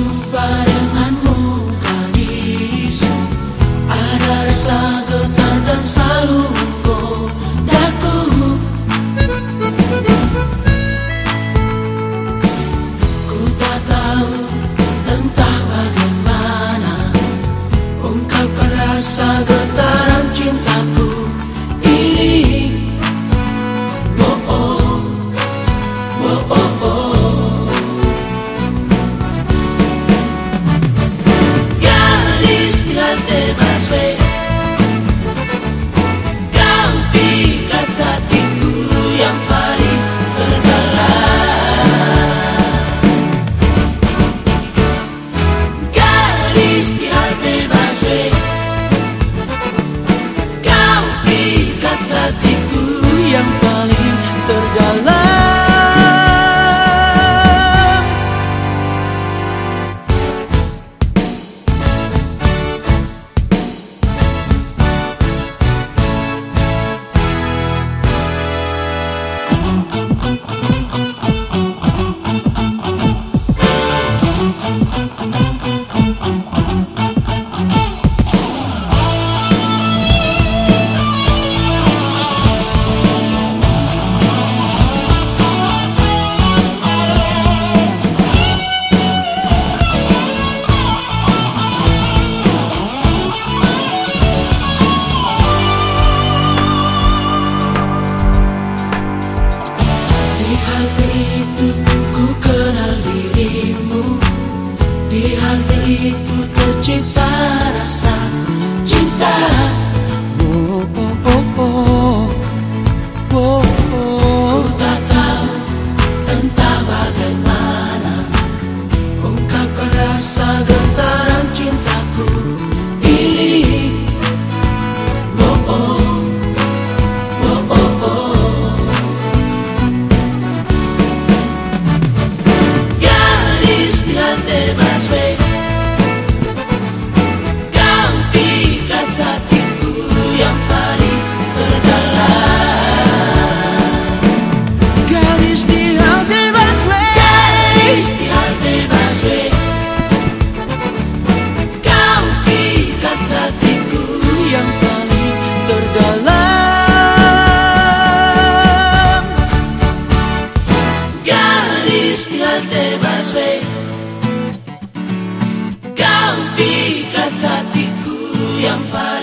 berjumpa denganmu Kadis Ada rasa getar dan selalu Di busway Kau pikat hatiku yang paling